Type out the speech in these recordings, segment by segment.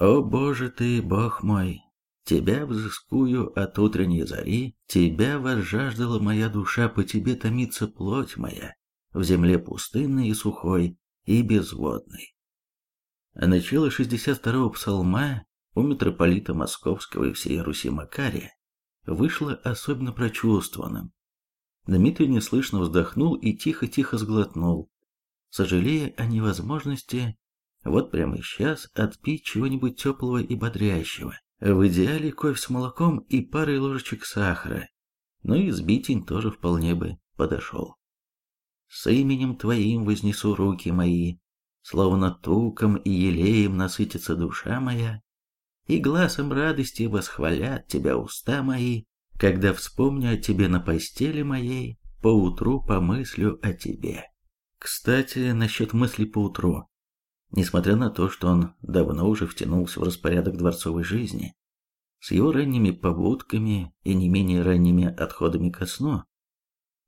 «О Боже ты, Бог мой, Тебя взыскую от утренней зари, Тебя возжаждала моя душа, по Тебе томится плоть моя, в земле пустынной и сухой и безводной». Начало 62-го псалма у митрополита Московского и всей Руси Макария вышло особенно прочувствованным. Дмитрий неслышно вздохнул и тихо-тихо сглотнул, сожалея о невозможности вот прямо сейчас отпить чего-нибудь теплого и бодрящего. В идеале кофе с молоком и парой ложечек сахара. Ну и сбитень тоже вполне бы подошел. С именем твоим вознесу руки мои, словно туком и елеем насытится душа моя, и глазом радости восхвалят тебя уста мои, когда вспомню о тебе на постели моей, поутру помыслю о тебе. Кстати, насчет мысли поутру. Несмотря на то, что он давно уже втянулся в распорядок дворцовой жизни, с его ранними побудками и не менее ранними отходами ко сну,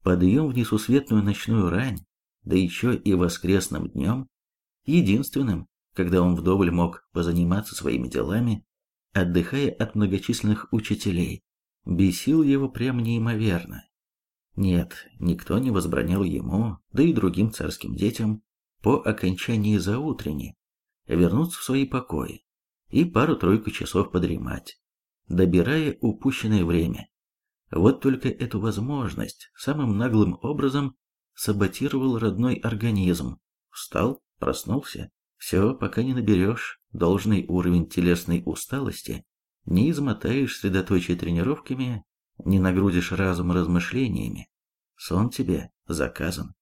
подъем в несусветную ночную рань, да еще и воскресным днем, единственным, когда он вдоволь мог позаниматься своими делами, отдыхая от многочисленных учителей, бесил его прямо неимоверно. Нет, никто не возбранял ему, да и другим царским детям, по окончании заутренни вернуться в свои покои и пару-тройку часов подремать, добирая упущенное время. Вот только эту возможность самым наглым образом саботировал родной организм. Встал, проснулся. Все, пока не наберешь должный уровень телесной усталости, не измотаешь средоточие тренировками, не нагрузишь разум размышлениями. Сон тебе заказан.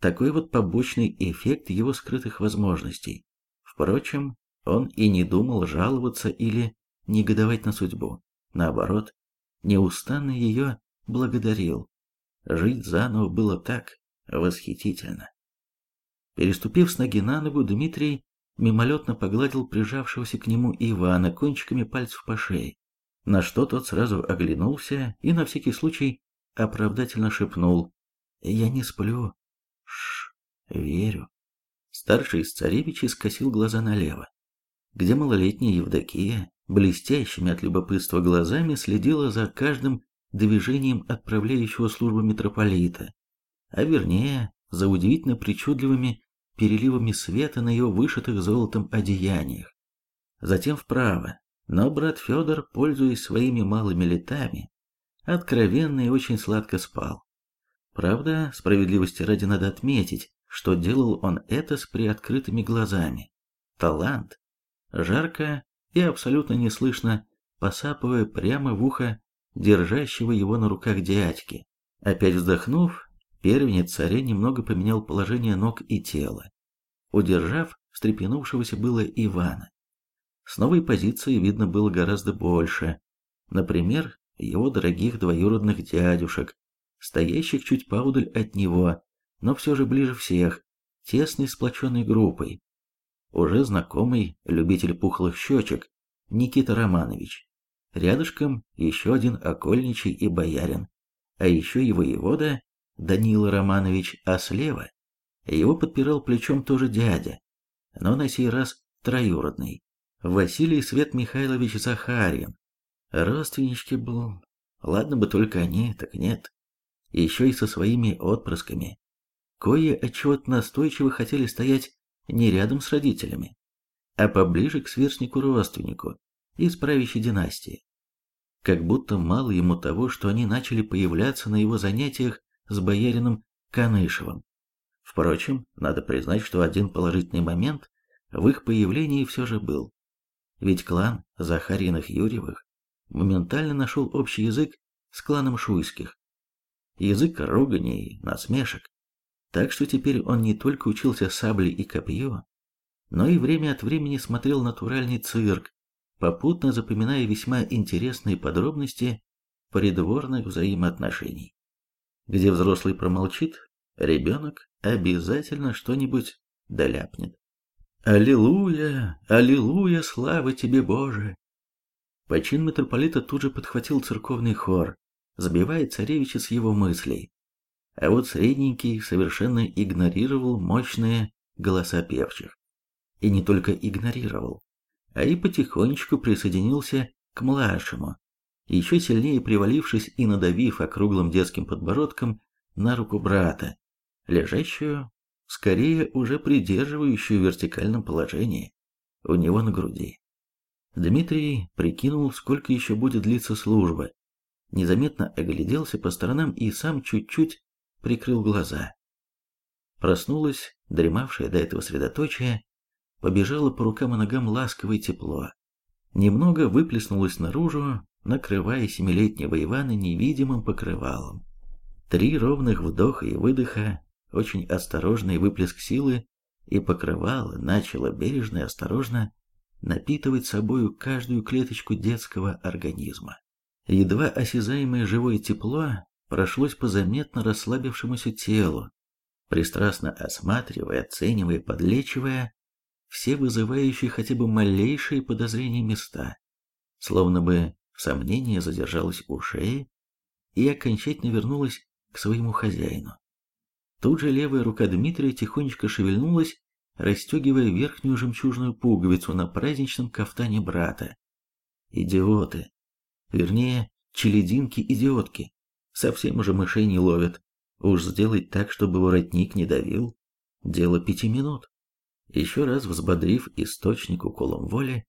Такой вот побочный эффект его скрытых возможностей. Впрочем, он и не думал жаловаться или негодовать на судьбу. Наоборот, неустанно ее благодарил. Жить заново было так восхитительно. Переступив с ноги на ногу, Дмитрий мимолетно погладил прижавшегося к нему Ивана кончиками пальцев по шее, на что тот сразу оглянулся и на всякий случай оправдательно шепнул «Я не сплю, верю. Старший из царевичей скосил глаза налево, где малолетняя Евдокия, блестящими от любопытства глазами, следила за каждым движением отправляющего службу митрополита, а вернее, за удивительно причудливыми переливами света на его вышитых золотом одеяниях. Затем вправо, но брат Федор, пользуясь своими малыми летами, откровенно и очень сладко спал. Правда, справедливости ради надо отметить, что делал он это с приоткрытыми глазами. Талант. Жарко и абсолютно неслышно, посапывая прямо в ухо держащего его на руках дядьки. Опять вздохнув, первенец царя немного поменял положение ног и тела, удержав встрепенувшегося было Ивана. С новой позиции видно было гораздо больше. Например, его дорогих двоюродных дядюшек, стоящих чуть поудаль от него, но все же ближе всех, тесной сплоченной группой. Уже знакомый любитель пухлых щечек Никита Романович. Рядышком еще один окольничий и боярин, а еще его воевода Данила Романович, а слева его подпирал плечом тоже дядя, но на сей раз троюродный, Василий Свет Михайлович Захарин. Родственнички был, ладно бы только они, так нет еще и со своими отпрысками. Кое отчет настойчиво хотели стоять не рядом с родителями, а поближе к сверстнику-родственнику из правящей династии. Как будто мало ему того, что они начали появляться на его занятиях с боярином Канышевым. Впрочем, надо признать, что один положительный момент в их появлении все же был. Ведь клан Захариных-Юрьевых моментально нашел общий язык с кланом Шуйских, язык ругани и насмешек. Так что теперь он не только учился сабле и копье, но и время от времени смотрел натуральный цирк, попутно запоминая весьма интересные подробности придворных взаимоотношений. Где взрослый промолчит, ребенок обязательно что-нибудь доляпнет. «Аллилуйя! Аллилуйя! Слава тебе, Боже!» Почин митрополита тут же подхватил церковный хор, сбивая царевича с его мыслей. А вот средненький совершенно игнорировал мощные голоса певчих. И не только игнорировал, а и потихонечку присоединился к младшему, еще сильнее привалившись и надавив округлым детским подбородком на руку брата, лежащую, скорее уже придерживающую в вертикальном положении, у него на груди. Дмитрий прикинул, сколько еще будет длиться служба, незаметно огляделся по сторонам и сам чуть-чуть прикрыл глаза. Проснулась, дремавшая до этого средоточие, побежало по рукам и ногам ласковое тепло. Немного выплеснулось наружу, накрывая семилетнего Ивана невидимым покрывалом. Три ровных вдоха и выдоха, очень осторожный выплеск силы, и покрывало начало бережно и осторожно напитывать собою каждую клеточку детского организма. Едва осязаемое живое тепло прошлось по заметно расслабившемуся телу, пристрастно осматривая, оценивая, подлечивая все вызывающие хотя бы малейшие подозрения места, словно бы сомнение задержалось у шеи и окончательно вернулось к своему хозяину. Тут же левая рука Дмитрия тихонечко шевельнулась, расстегивая верхнюю жемчужную пуговицу на праздничном кафтане брата. Идиоты. Вернее, челединки-идиотки. Совсем уже мышей не ловят. Уж сделать так, чтобы воротник не давил. Дело пяти минут. Еще раз взбодрив источник уколом воли,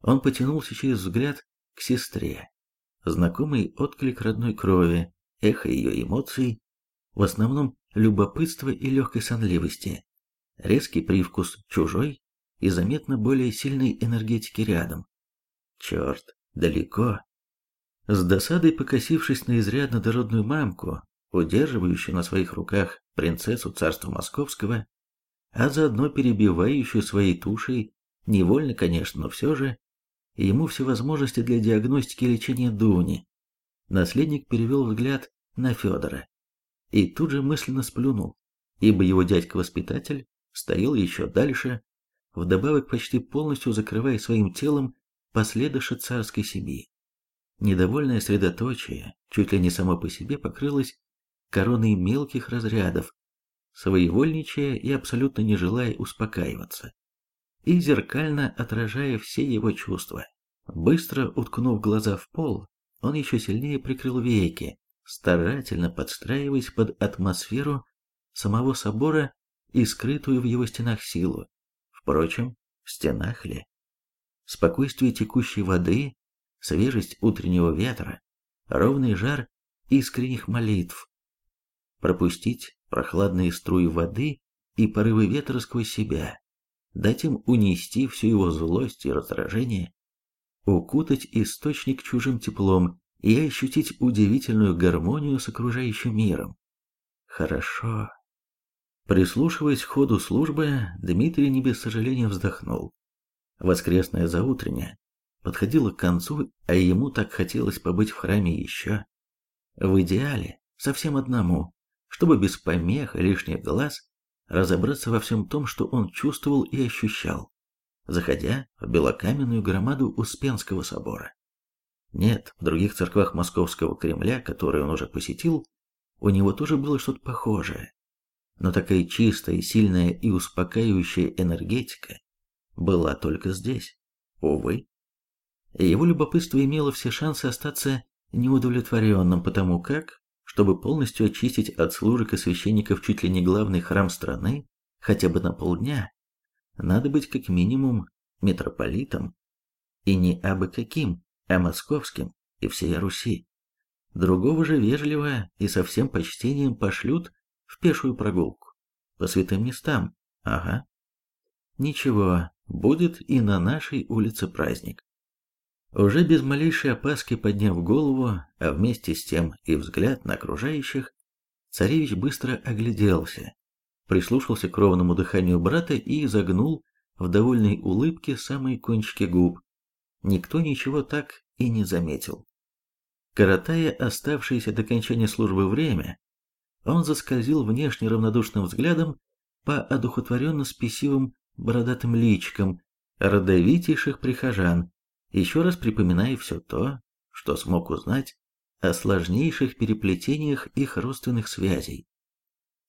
он потянулся через взгляд к сестре. Знакомый отклик родной крови, эхо ее эмоций, в основном любопытство и легкой сонливости, резкий привкус чужой и заметно более сильной энергетики рядом. Черт, далеко. С досадой покосившись на изрядно дородную мамку, удерживающую на своих руках принцессу царства московского, а заодно перебивающую своей тушей, невольно, конечно, но все же, ему все возможности для диагностики и лечения Дуни. Наследник перевел взгляд на Федора и тут же мысленно сплюнул, ибо его дядька-воспитатель стоял еще дальше, вдобавок почти полностью закрывая своим телом последующей царской семьи. Недовольное средоточие, чуть ли не само по себе, покрылось короной мелких разрядов, своевольничая и абсолютно не желая успокаиваться, и зеркально отражая все его чувства. Быстро уткнув глаза в пол, он еще сильнее прикрыл веки, старательно подстраиваясь под атмосферу самого собора и скрытую в его стенах силу. Впрочем, в стенах ли? Спокойствие текущей воды, свежесть утреннего ветра, ровный жар искренних молитв. Пропустить прохладные струи воды и порывы ветра сквозь себя, дать им унести всю его злость и раздражение, укутать источник чужим теплом и ощутить удивительную гармонию с окружающим миром. Хорошо. Прислушиваясь к ходу службы, Дмитрий не без сожаления вздохнул. Воскресное заутреннее подходило к концу, а ему так хотелось побыть в храме еще. В идеале, совсем одному, чтобы без помех и лишних глаз разобраться во всем том, что он чувствовал и ощущал, заходя в белокаменную громаду Успенского собора. Нет, в других церквах Московского Кремля, которые он уже посетил, у него тоже было что-то похожее. Но такая чистая, сильная и успокаивающая энергетика была только здесь. Увы. Его любопытство имело все шансы остаться неудовлетворенным, потому как, чтобы полностью очистить от служек и священников чуть ли не главный храм страны, хотя бы на полдня, надо быть как минимум митрополитом, и не абы каким, а московским и всей Руси. Другого же вежливо и со всем почтением пошлют в пешую прогулку. По святым местам, ага. Ничего, будет и на нашей улице праздник. Уже без малейшей опаски подняв голову, а вместе с тем и взгляд на окружающих, царевич быстро огляделся, прислушался к ровному дыханию брата и загнул в довольной улыбке самые кончики губ. Никто ничего так и не заметил. Коротая оставшееся до окончания службы время, он заскользил внешне равнодушным взглядом по одухотворенно спесивым бородатым личикам родовитейших прихожан, еще раз припоминая все то, что смог узнать о сложнейших переплетениях их родственных связей.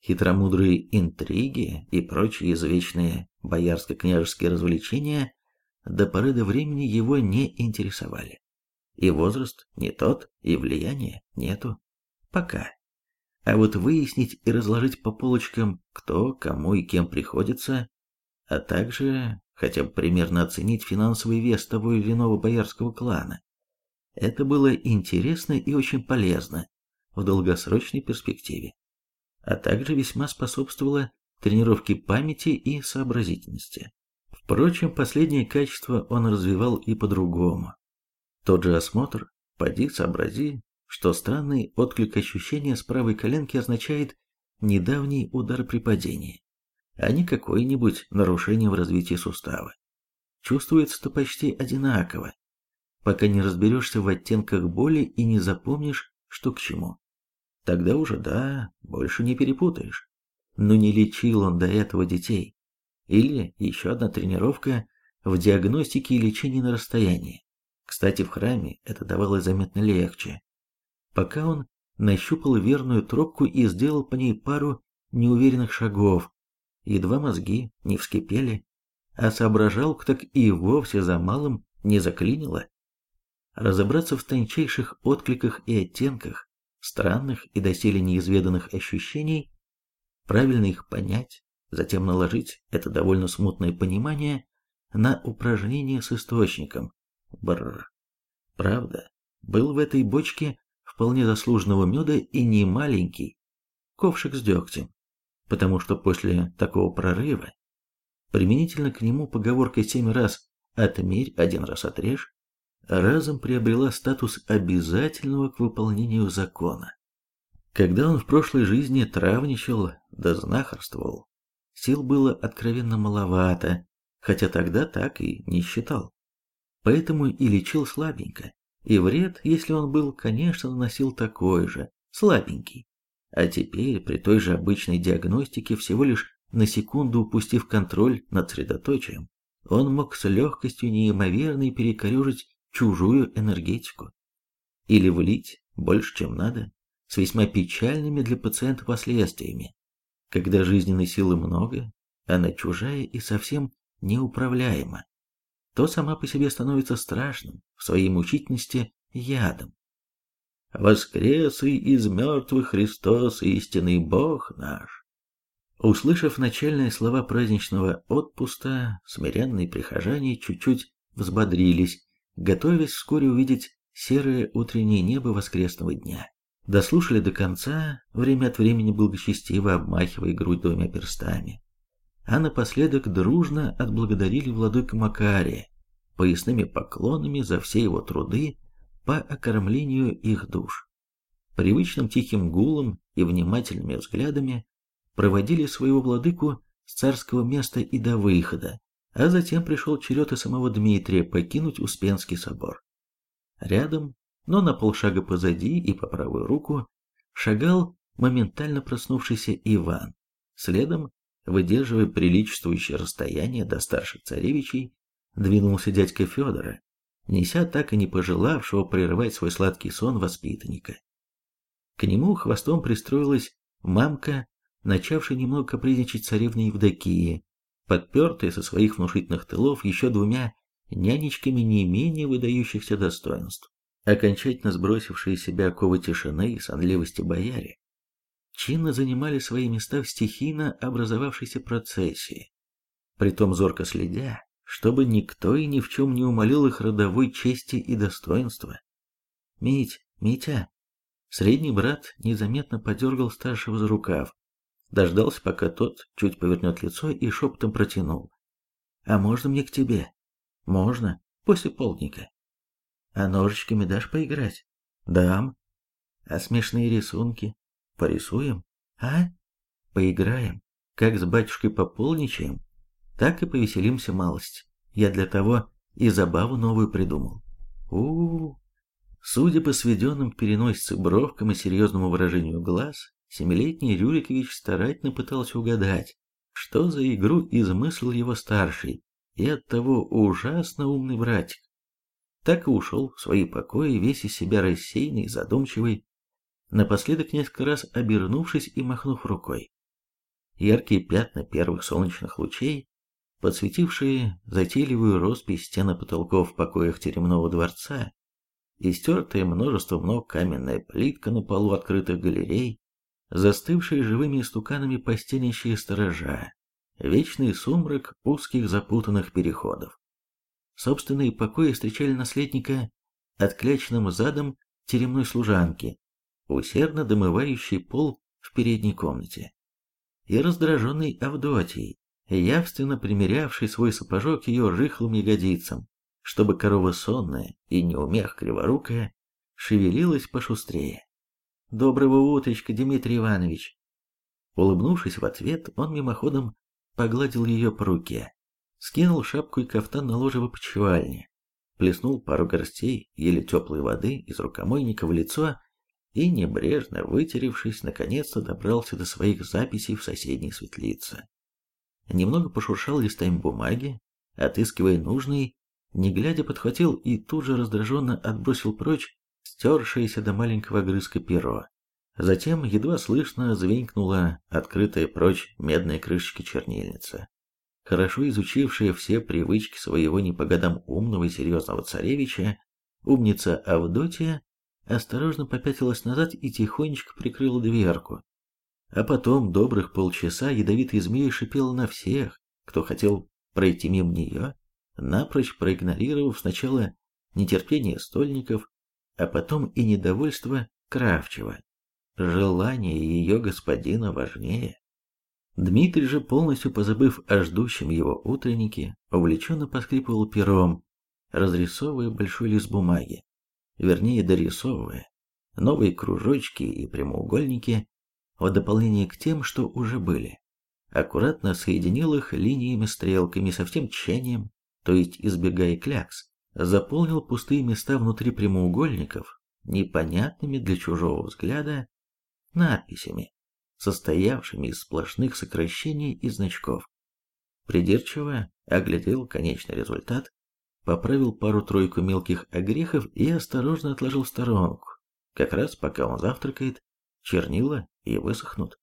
Хитромудрые интриги и прочие извечные боярско-княжеские развлечения до поры до времени его не интересовали. И возраст не тот, и влияния нету. Пока. А вот выяснить и разложить по полочкам, кто, кому и кем приходится, а также хотя бы примерно оценить финансовый вес того или иного боярского клана, это было интересно и очень полезно в долгосрочной перспективе, а также весьма способствовало тренировке памяти и сообразительности. Впрочем, последние качества он развивал и по-другому. Тот же осмотр, поди сообрази, что странный отклик ощущения с правой коленки означает недавний удар при падении, а не какое-нибудь нарушение в развитии сустава. Чувствуется-то почти одинаково, пока не разберешься в оттенках боли и не запомнишь, что к чему. Тогда уже да, больше не перепутаешь. Но не лечил он до этого детей. Или еще одна тренировка в диагностике и лечении на расстоянии. Кстати, в храме это давалось заметно легче. Пока он нащупал верную тропку и сделал по ней пару неуверенных шагов, едва мозги не вскипели, а соображал, так и вовсе за малым не заклинило. Разобраться в тончайших откликах и оттенках, странных и доселе неизведанных ощущений, правильно их понять, затем наложить это довольно смутное понимание на упражнение с источником, Бррр. Правда, был в этой бочке вполне заслуженного меда и не маленький ковшик с дегтем, потому что после такого прорыва, применительно к нему поговоркой семь раз «отмерь, один раз отрежь», разом приобрела статус обязательного к выполнению закона. Когда он в прошлой жизни травничал да знахарствовал, сил было откровенно маловато, хотя тогда так и не считал поэтому и лечил слабенько. И вред, если он был, конечно, наносил такой же, слабенький. А теперь, при той же обычной диагностике, всего лишь на секунду упустив контроль над средоточием, он мог с легкостью неимоверной перекорежить чужую энергетику. Или влить больше, чем надо, с весьма печальными для пациента последствиями. Когда жизненной силы много, она чужая и совсем неуправляема то сама по себе становится страшным, в своей мучительности ядом. «Воскрес и из мертвых Христос, истинный Бог наш!» Услышав начальные слова праздничного отпуска, смиренные прихожане чуть-чуть взбодрились, готовясь вскоре увидеть серое утреннее небо воскресного дня. Дослушали до конца, время от времени благочестиво обмахивая грудь двумя перстами а напоследок дружно отблагодарили владыка Макария поясными поклонами за все его труды по окормлению их душ. Привычным тихим гулом и внимательными взглядами проводили своего владыку с царского места и до выхода, а затем пришел черед и самого Дмитрия покинуть Успенский собор. Рядом, но на полшага позади и по правую руку, шагал моментально проснувшийся Иван. Следом выдерживая приличествующее расстояние до старших царевичей, двинулся дядька Федора, неся так и не пожелавшего прерывать свой сладкий сон воспитанника. К нему хвостом пристроилась мамка, начавшая немного капризничать царевне Евдокии, подпертая со своих внушительных тылов еще двумя нянечками не менее выдающихся достоинств. Окончательно сбросившие себя оковы тишины и сонливости бояре, чинно занимали свои места в стихийно образовавшейся процессии, притом зорко следя, чтобы никто и ни в чем не умолил их родовой чести и достоинства. «Мить, Митя!» Средний брат незаметно подергал старшего за рукав, дождался, пока тот чуть повернет лицо и шепотом протянул. «А можно мне к тебе?» «Можно, после полдника». «А ножичками дашь поиграть?» «Дам». «А смешные рисунки?» Порисуем? А? Поиграем. Как с батюшкой пополничаем, так и повеселимся малость. Я для того и забаву новую придумал. у у, -у. Судя по сведенным к переносице бровкам и серьезному выражению глаз, семилетний Рюрикович старательно пытался угадать, что за игру измыслил его старший и оттого ужасно умный братик. Так и ушел в свои покои, весь из себя рассеянный, задумчивый, напоследок несколько раз обернувшись и махнув рукой. Яркие пятна первых солнечных лучей подсветившие затейливую роспись стены потолков в покоях теремного дворца, истертое множеством ног каменная плитка на полу открытых галерей, застывшие живыми истуканами постенящие сторожа, вечный сумрак узких запутанных переходов. Собственные покои встречали наследника откляченным задом теремной служанки, усердно домывающей пол в передней комнате, и раздраженной Авдотьей, явственно примерявший свой сапожок ее рыхлым ягодицам, чтобы корова сонная и неумех криворукая шевелилась пошустрее. «Доброго утречка, Дмитрий Иванович!» Улыбнувшись в ответ, он мимоходом погладил ее по руке, скинул шапку и кафтан на ложе в опочивальне, плеснул пару горстей еле теплой воды из рукомойника в лицо и, небрежно вытеревшись, наконец-то добрался до своих записей в соседней светлице немного пошуршал листами бумаги, отыскивая нужный, не глядя подхватил и тут же раздраженно отбросил прочь стершееся до маленького огрызка перо. Затем едва слышно звенькнула открытая прочь медная крышечка чернильницы. Хорошо изучившая все привычки своего не по годам умного и серьезного царевича, умница Авдотья осторожно попятилась назад и тихонечко прикрыла дверку, а потом добрых полчаса ядовитый змей шипел на всех, кто хотел пройти мимо нее, напрочь проигнорировав сначала нетерпение стольников, а потом и недовольство Кравчева. Желание ее господина важнее. Дмитрий же, полностью позабыв о ждущем его утреннике, увлеченно поскрипывал пером, разрисовывая большой лист бумаги, вернее дорисовывая новые кружочки и прямоугольники, в дополнение к тем, что уже были. Аккуратно соединил их линиями-стрелками со всем тщанием, то есть избегая клякс, заполнил пустые места внутри прямоугольников непонятными для чужого взгляда надписями, состоявшими из сплошных сокращений и значков. Придирчиво оглядел конечный результат, поправил пару-тройку мелких огрехов и осторожно отложил в сторонку, как раз пока он завтракает, чернила и высохнут.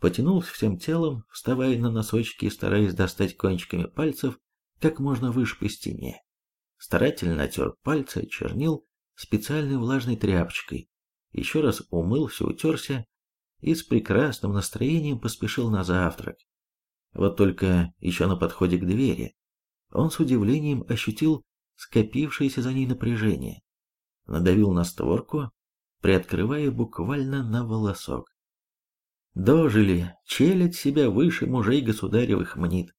Потянулся всем телом, вставая на носочки и стараясь достать кончиками пальцев как можно выше по стене. Старательно натер пальцы чернил специальной влажной тряпочкой, еще раз умылся, утерся и с прекрасным настроением поспешил на завтрак. Вот только еще на подходе к двери он с удивлением ощутил скопившееся за ней напряжение. Надавил на створку, приоткрывая буквально на волосок. Дожили, челядь себя выше мужей государевых мнит.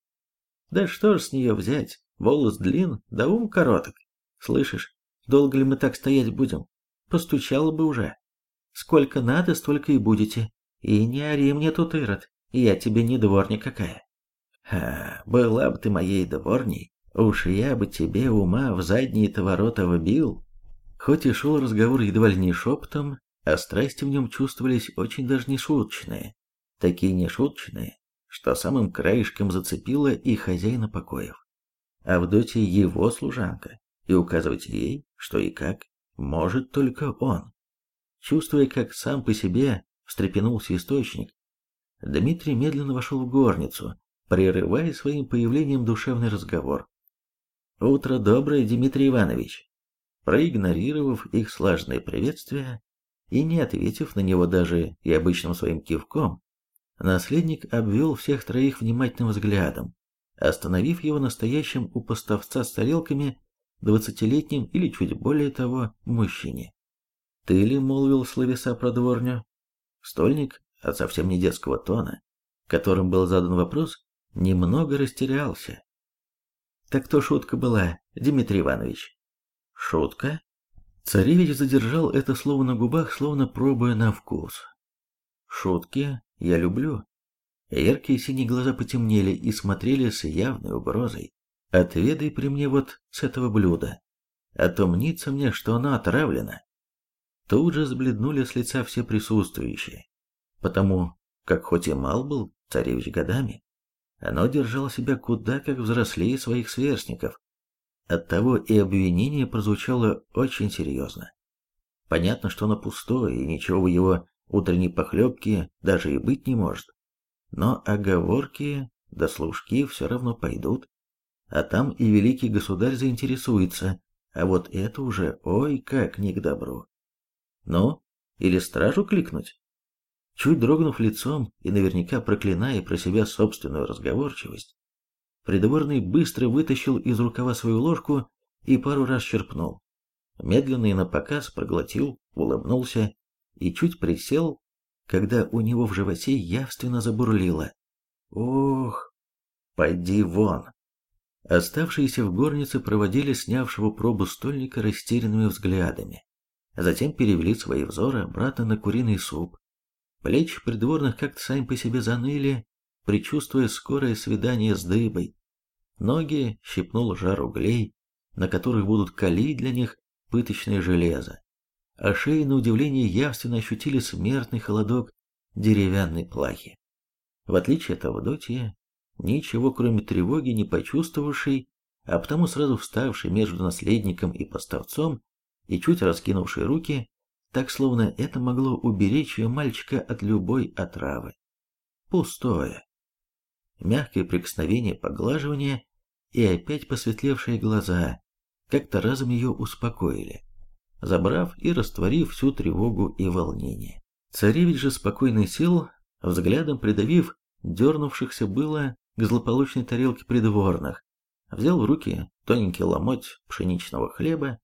Да что ж с нее взять, волос длин, да ум короток. Слышишь, долго ли мы так стоять будем? Постучала бы уже. Сколько надо, столько и будете. И не ори мне тут, Ирод, я тебе не дворня какая. Ха, была бы ты моей дворней, уж я бы тебе ума в задние-то ворота вбил, Хоть и шел разговор едва ли не шепотом, а страсти в нем чувствовались очень даже не шуточные. Такие нешуточные, что самым краешком зацепило и хозяина покоев. Авдотья его служанка, и указывать ей, что и как, может только он. Чувствуя, как сам по себе встрепенулся источник, Дмитрий медленно вошел в горницу, прерывая своим появлением душевный разговор. «Утро доброе, Дмитрий Иванович!» Проигнорировав их слаженное приветствие и не ответив на него даже и обычным своим кивком, наследник обвел всех троих внимательным взглядом, остановив его настоящим у поставца с тарелками двадцатилетним или чуть более того мужчине. «Ты ли молвил словеса про дворню?» Стольник от совсем не детского тона, которым был задан вопрос, немного растерялся. «Так то шутка была, Дмитрий Иванович?» Шутка? Царевич задержал это слово на губах, словно пробуя на вкус. Шутки я люблю. Яркие синие глаза потемнели и смотрели с явной угрозой. Отведай при мне вот с этого блюда, а то мнится мне, что оно отравлено. Тут же сбледнули с лица все присутствующие, потому как хоть и мал был царевич годами, оно держало себя куда как взрослее своих сверстников. Оттого и обвинение прозвучало очень серьезно. Понятно, что оно пустое, и ничего в его утренней похлебке даже и быть не может. Но оговорки да служки все равно пойдут. А там и великий государь заинтересуется, а вот это уже ой как не к добру. Ну, или стражу кликнуть? Чуть дрогнув лицом и наверняка проклиная про себя собственную разговорчивость, придворный быстро вытащил из рукава свою ложку и пару раз черпнул. Медленно и напоказ проглотил, улыбнулся и чуть присел, когда у него в животе явственно забурлило. Ох, пойди вон. Оставшиеся в горнице проводили снявшего пробу стольника растерянными взглядами. Затем перевели свои взоры обратно на куриный суп. Плечи придворных как-то сами по себе заныли, предчувствуя скорое свидание с дыбой. Ноги щипнул жар углей, на которых будут калить для них пыточное железо. А шеи, на удивление, явственно ощутили смертный холодок деревянной плахи. В отличие от Авдотья, ничего кроме тревоги не почувствовавшей, а потому сразу вставший между наследником и поставцом и чуть раскинувший руки, так словно это могло уберечь ее мальчика от любой отравы. Пустое. Мягкое прикосновение поглаживания и опять посветлевшие глаза как-то разом ее успокоили, забрав и растворив всю тревогу и волнение. Царевич же спокойно сел, взглядом придавив дернувшихся было к злополучной тарелке придворных, взял в руки тоненький ломоть пшеничного хлеба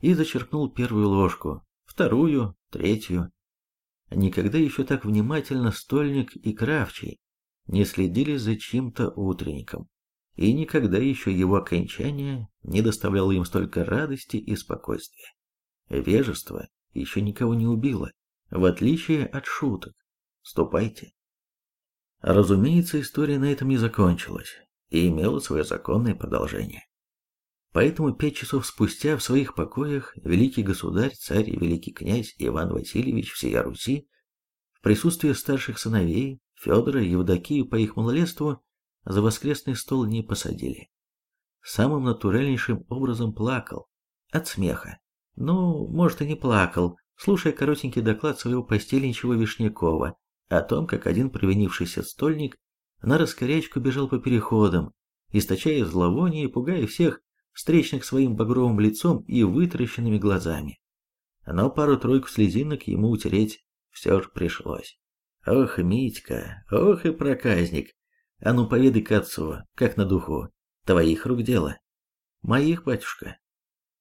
и зачерпнул первую ложку, вторую, третью. Никогда еще так внимательно стольник и кравчий не следили за чьим-то утренником, и никогда еще его окончание не доставляло им столько радости и спокойствия. Вежество еще никого не убило, в отличие от шуток. Ступайте. Разумеется, история на этом не закончилась и имела свое законное продолжение. Поэтому пять часов спустя в своих покоях великий государь, царь и великий князь Иван Васильевич всея Руси в присутствии старших сыновей Федора и Евдокию по их малолетству за воскресный стол не посадили. Самым натуральнейшим образом плакал. От смеха. Ну, может и не плакал, слушая коротенький доклад своего постельничего Вишнякова о том, как один провинившийся стольник на раскорячку бежал по переходам, источая зловоние и пугая всех встречных своим багровым лицом и вытаращенными глазами. Но пару-тройку слезинок ему утереть все же пришлось. Ох, Митька, ох и проказник. А ну поведай-ка отцу, как на духу, твоих рук дело. Моих, батюшка.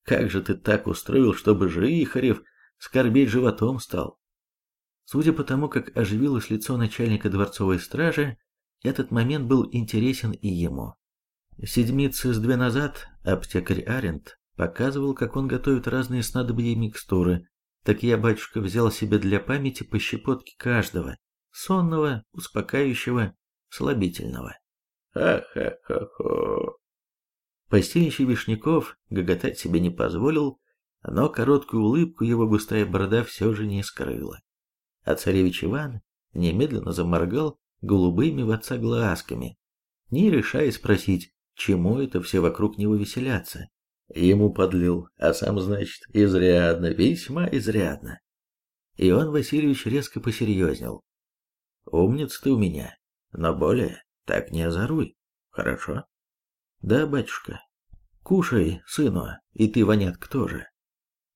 Как же ты так устроил, чтобы Жихарев скорбеть животом стал? Судя по тому, как оживилось лицо начальника дворцовой стражи, этот момент был интересен и ему. Седмицы с две назад аптекарь Арент показывал, как он готовит разные снадобья и микстуры, так я, батюшка, взял себе для памяти по щепотке каждого, сонного, успокаивающего, слабительного. Ха-ха-ха-ха. Постельничий Вишняков гоготать себе не позволил, но короткую улыбку его густая борода все же не скрыла а царевич Иван немедленно заморгал голубыми в отца глазками, не решая спросить, чему это все вокруг него веселятся. Ему подлил, а сам, значит, изрядно, весьма изрядно. Иван Васильевич резко посерьезнел. «Умница ты у меня, но более так не озоруй, хорошо?» «Да, батюшка. Кушай, сыну, и ты, вонятка, тоже».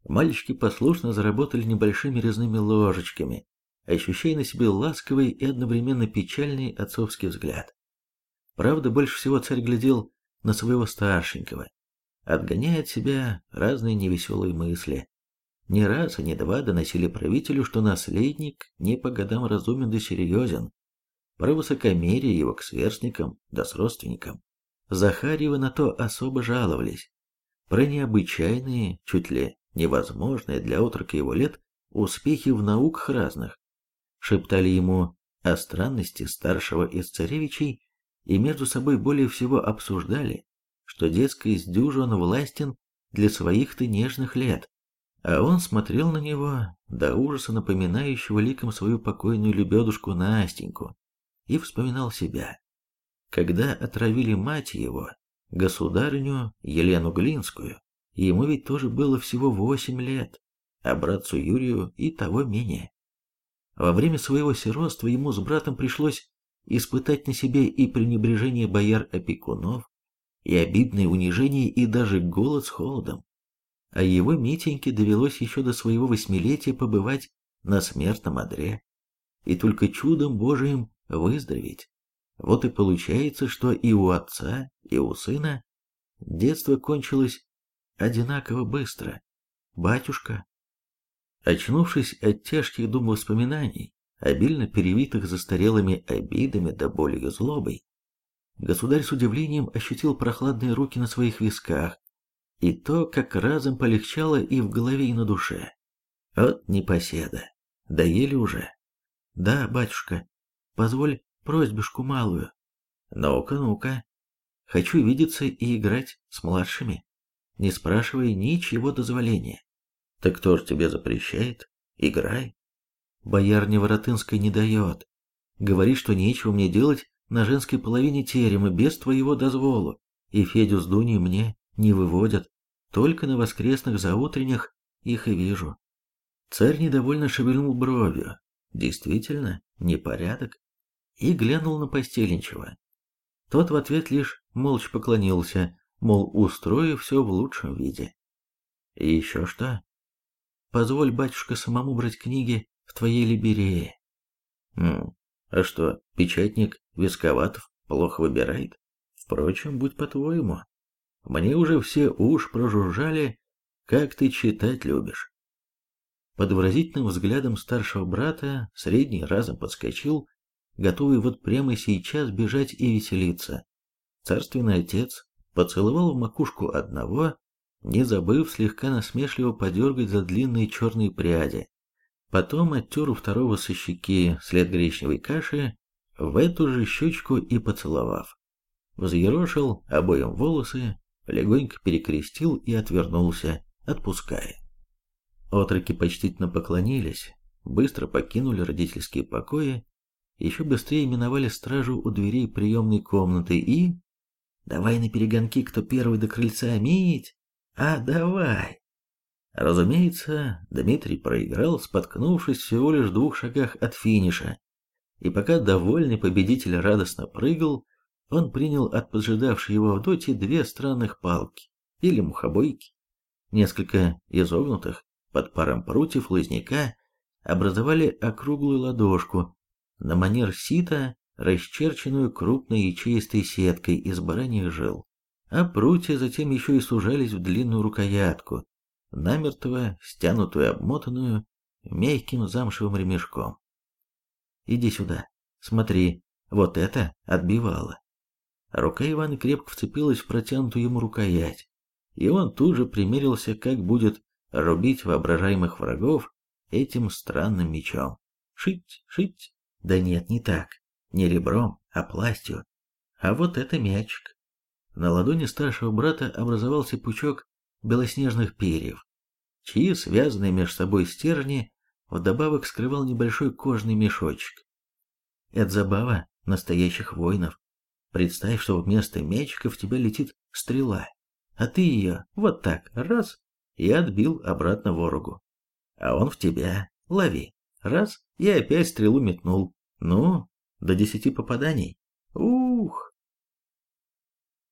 Мальчики послушно заработали небольшими резными ложечками, ощущая на себе ласковый и одновременно печальный отцовский взгляд. Правда, больше всего царь глядел на своего старшенького, отгоняя от себя разные невеселые мысли. Не раз и не два доносили правителю, что наследник не по годам разумен да серьезен, про высокомерие его к сверстникам да с родственникам. Захарьевы на то особо жаловались, про необычайные, чуть ли невозможные для отрока его лет, успехи в науках разных, шептали ему о странности старшего из царевичей и между собой более всего обсуждали, что дескать дюжон властен для своих-то нежных лет, а он смотрел на него до ужаса напоминающего ликом свою покойную лебедушку Настеньку и вспоминал себя. Когда отравили мать его, государыню Елену Глинскую, ему ведь тоже было всего восемь лет, а братцу Юрию и того менее. Во время своего сиротства ему с братом пришлось испытать на себе и пренебрежение бояр-опекунов, и обидное унижение, и даже голод с холодом. А его Митеньке довелось еще до своего восьмилетия побывать на смертном одре, и только чудом Божиим выздороветь. Вот и получается, что и у отца, и у сына детство кончилось одинаково быстро. Батюшка. Очнувшись от тяжких дум воспоминаний, обильно перевитых застарелыми обидами да болью злобой, государь с удивлением ощутил прохладные руки на своих висках, и то, как разом полегчало и в голове, и на душе. Вот непоседа. Доели уже. Да, батюшка, позволь просьбушку малую. Ну-ка, ну-ка. Хочу видеться и играть с младшими, не спрашивая ничего дозволения. Так кто ж тебе запрещает? Играй. Боярня Воротынская не дает. Говорит, что нечего мне делать на женской половине терема без твоего дозволу, и Федю с Дуней мне не выводят, только на воскресных заутренних их и вижу. Царь недовольно шевельнул бровью. Действительно, непорядок и глянул на постельничего. Тот в ответ лишь молча поклонился, мол, устрою все в лучшем виде. И еще что? Позволь, батюшка, самому брать книги в твоей либерее. Хм, а что, печатник Висковатов плохо выбирает? Впрочем, будь по-твоему. Мне уже все уж прожужжали, как ты читать любишь. Под выразительным взглядом старшего брата средний разом подскочил готовый вот прямо сейчас бежать и веселиться. Царственный отец поцеловал в макушку одного, не забыв слегка насмешливо подергать за длинные черные пряди. Потом оттер у второго со щеки след гречневой каши, в эту же щечку и поцеловав. Взъерошил обоим волосы, легонько перекрестил и отвернулся, отпуская. Отроки почтительно поклонились, быстро покинули родительские покои еще быстрее миновали стражу у дверей приемной комнаты и... «Давай на перегонки, кто первый до крыльца, Мить! А, давай!» Разумеется, Дмитрий проиграл, споткнувшись всего лишь в двух шагах от финиша. И пока довольный победитель радостно прыгал, он принял от поджидавшей его в две странных палки, или мухобойки. Несколько изогнутых, под паром прутьев лозняка, образовали округлую ладошку, на манер сита, расчерченную крупной ячеистой сеткой из бараньих жил, а прутья затем еще и сужались в длинную рукоятку, намертво стянутую обмотанную мягким замшевым ремешком. «Иди сюда, смотри, вот это отбивало». Рука Ивана крепко вцепилась в протянутую ему рукоять, и он тут же примерился, как будет рубить воображаемых врагов этим странным мечом. Шить, шить, да нет, не так. Не ребром, а пластью. А вот это мячик. На ладони старшего брата образовался пучок белоснежных перьев, чьи связанные между собой стержни вдобавок скрывал небольшой кожный мешочек. Это забава настоящих воинов. Представь, что вместо мячика в тебя летит стрела, а ты ее вот так раз и отбил обратно ворогу. А он в тебя, лови, раз и опять стрелу метнул. Ну, до десяти попаданий. Ух!